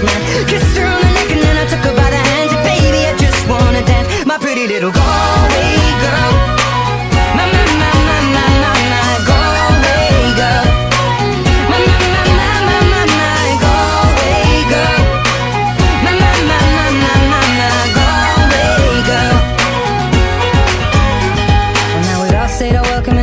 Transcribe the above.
an Englishman. Kissed her on the neck and then I took her by the hands. And baby, I just wanna dance, my pretty little Galway